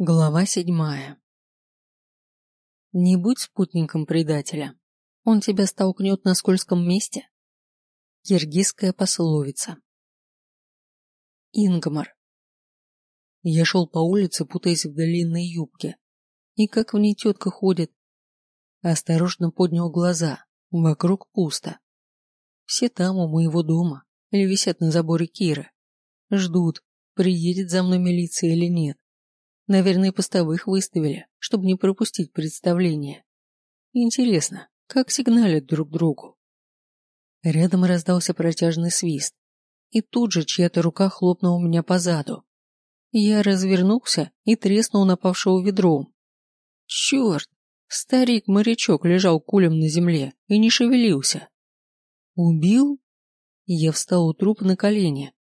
Глава седьмая Не будь спутником предателя. Он тебя столкнет на скользком месте. Киргизская пословица. Ингмар. Я шел по улице, путаясь в длинной юбке. И как в ней тетка ходит. Осторожно поднял глаза. Вокруг пусто. Все там у моего дома или висят на заборе Кира. Ждут, приедет за мной милиция или нет. Наверное, постовых выставили, чтобы не пропустить представление. Интересно, как сигналят друг другу? Рядом раздался протяжный свист, и тут же чья-то рука хлопнула меня по заду. Я развернулся и треснул напавшего ведром. Черт! Старик-морячок лежал кулем на земле и не шевелился. Убил? Я встал у трупа на колени.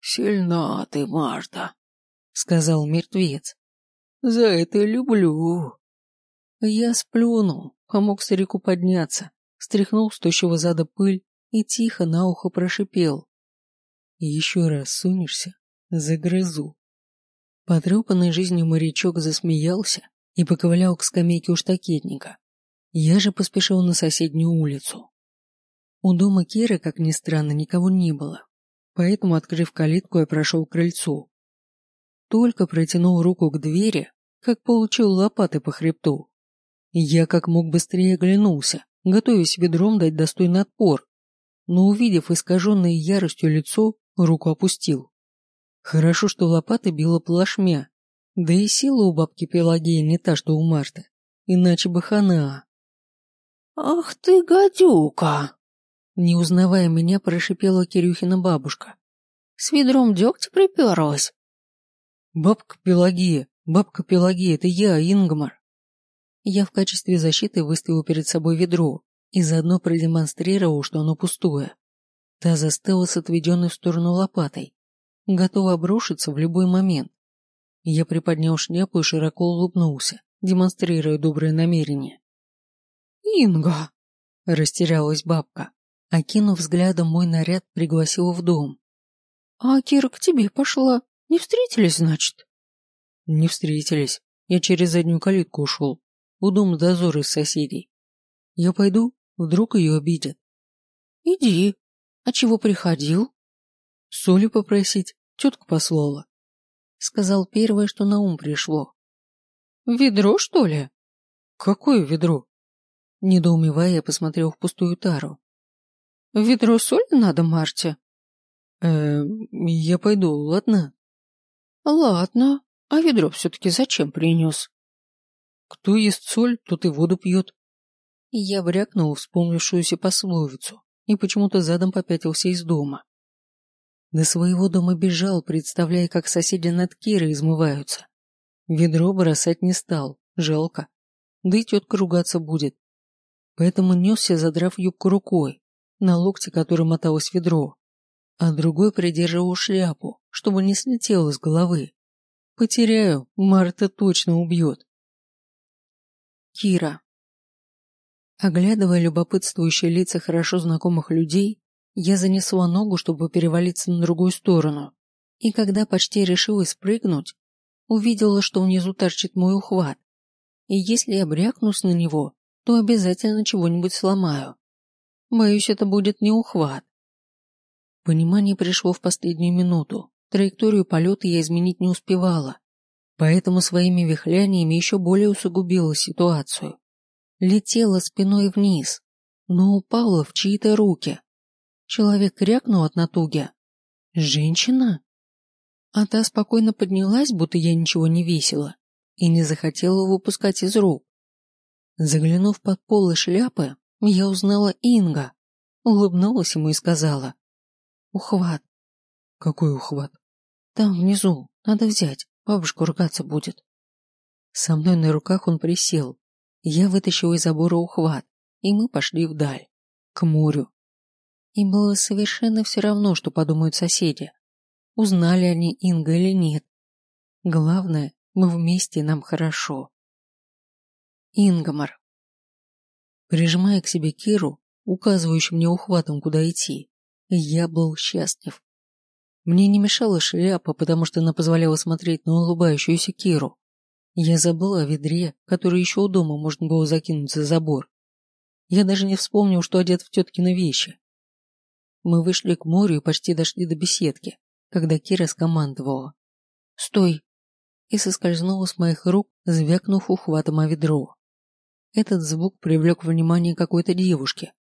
«Сильна ты, Марта!» Сказал мертвец. За это люблю. Я сплюнул, помог старику подняться, стряхнул с тощего зада пыль и тихо на ухо прошипел. Еще раз сунешься, загрызу. Потрепанный жизнью морячок засмеялся и поковылял к скамейке у штакетника. Я же поспешил на соседнюю улицу. У дома Киры, как ни странно, никого не было, поэтому, открыв калитку, я прошел к крыльцу. Только протянул руку к двери, как получил лопаты по хребту. Я как мог быстрее оглянулся, готовясь ведром дать достойный отпор, но увидев искаженное яростью лицо, руку опустил. Хорошо, что лопата била плашмя, да и сила у бабки Пелагеи не та, что у Марты, иначе бы хана. «Ах ты, гадюка!» Не узнавая меня, прошипела Кирюхина бабушка. «С ведром дегтя приперлась?» «Бабка Пелагея! Бабка Пелагея, это я, Ингмар!» Я в качестве защиты выставил перед собой ведро и заодно продемонстрировал, что оно пустое. Та застыла с отведенной в сторону лопатой, готова обрушиться в любой момент. Я приподнял шляпу и широко улыбнулся, демонстрируя доброе намерение. «Инга!» – растерялась бабка, окинув взглядом мой наряд, пригласила в дом. «А Кира к тебе пошла?» Не встретились, значит? Не встретились. Я через заднюю калитку ушел. У дома дозор из соседей. Я пойду, вдруг ее обидят. Иди. А чего приходил? Соли попросить. Тетка послала. Сказал первое, что на ум пришло. Ведро, что ли? Какое ведро? Недоумевая, я посмотрел в пустую тару. Ведро соли надо, Марте? Э, я пойду, ладно? Ладно, а ведро все-таки зачем принес? Кто ест соль, тот и воду пьет. Я брякнул вспомнившуюся пословицу и почему-то задом попятился из дома. До своего дома бежал, представляя, как соседи над Кирой измываются. Ведро бросать не стал, жалко. Да и тетка ругаться будет. Поэтому несся, задрав юбку рукой, на локте которой моталось ведро а другой придерживал шляпу, чтобы не слетело с головы. Потеряю, Марта точно убьет. Кира. Оглядывая любопытствующие лица хорошо знакомых людей, я занесла ногу, чтобы перевалиться на другую сторону, и когда почти решилась спрыгнуть, увидела, что внизу торчит мой ухват, и если я брякнусь на него, то обязательно чего-нибудь сломаю. Боюсь, это будет не ухват, Понимание пришло в последнюю минуту. Траекторию полета я изменить не успевала, поэтому своими вихляниями еще более усугубила ситуацию. Летела спиной вниз, но упала в чьи-то руки. Человек крякнул от натуги. «Женщина?» А та спокойно поднялась, будто я ничего не весила, и не захотела выпускать из рук. Заглянув под полы шляпы, я узнала Инга, улыбнулась ему и сказала. Ухват. Какой ухват? Там внизу. Надо взять. Бабушка ругаться будет. Со мной на руках он присел. Я вытащил из забора ухват, и мы пошли вдаль, к морю. Им было совершенно все равно, что подумают соседи. Узнали они Инга или нет. Главное, мы вместе, нам хорошо. Ингомар. Прижимая к себе Киру, указывающим мне ухватом, куда идти, я был счастлив. Мне не мешала шляпа, потому что она позволяла смотреть на улыбающуюся Киру, Я забыла о ведре, которое еще у дома можно было закинуть за забор. Я даже не вспомнил, что одет в теткины вещи. Мы вышли к морю и почти дошли до беседки, когда Кира скомандовала. «Стой!» и соскользнула с моих рук, звякнув ухватом о ведро. Этот звук привлек внимание какой-то девушки,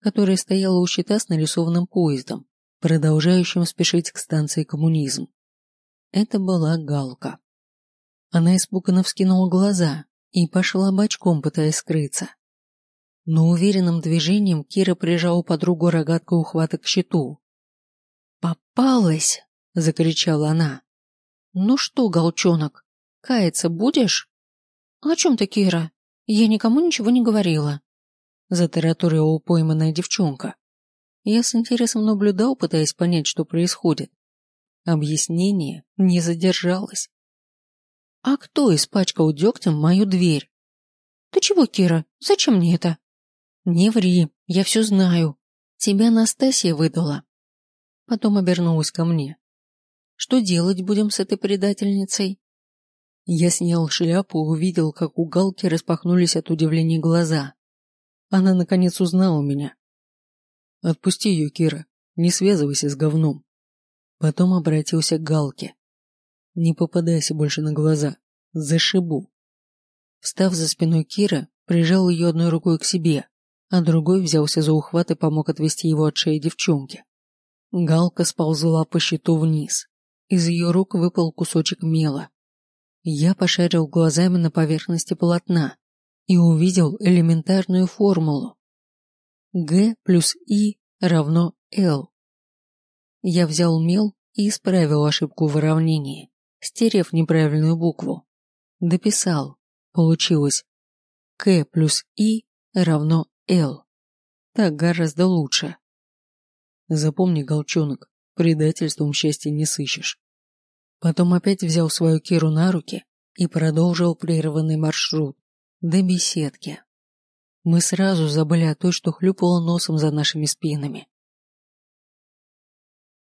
которая стояла у щита с нарисованным поездом, продолжающим спешить к станции коммунизм. Это была Галка. Она испуганно вскинула глаза и пошла бочком, пытаясь скрыться. Но уверенным движением Кира прижала подругу рогаткой ухвата к щиту. «Попалась!» — закричала она. «Ну что, голчонок, каяться будешь?» «О чем ты, Кира? Я никому ничего не говорила», — затараторила пойманная девчонка. Я с интересом наблюдал, пытаясь понять, что происходит. Объяснение не задержалось. «А кто испачкал дегтем мою дверь?» «Ты чего, Кира? Зачем мне это?» «Не ври, я все знаю. Тебя Настасья выдала». Потом обернулась ко мне. «Что делать будем с этой предательницей?» Я снял шляпу и увидел, как у Галки распахнулись от удивления глаза. Она наконец узнала меня. «Отпусти ее, Кира, не связывайся с говном». Потом обратился к Галке. «Не попадайся больше на глаза, зашибу». Встав за спиной Кира, прижал ее одной рукой к себе, а другой взялся за ухват и помог отвести его от шеи девчонки. Галка сползла по щиту вниз. Из ее рук выпал кусочек мела. Я пошарил глазами на поверхности полотна и увидел элементарную формулу. Г плюс И равно Л. Я взял мел и исправил ошибку в уравнении, стерев неправильную букву. Дописал. Получилось К плюс И равно Л. Так гораздо лучше. Запомни, голчонок, предательством счастья не сыщешь. Потом опять взял свою Киру на руки и продолжил прерванный маршрут до беседки. Мы сразу забыли о той, что хлюпала носом за нашими спинами.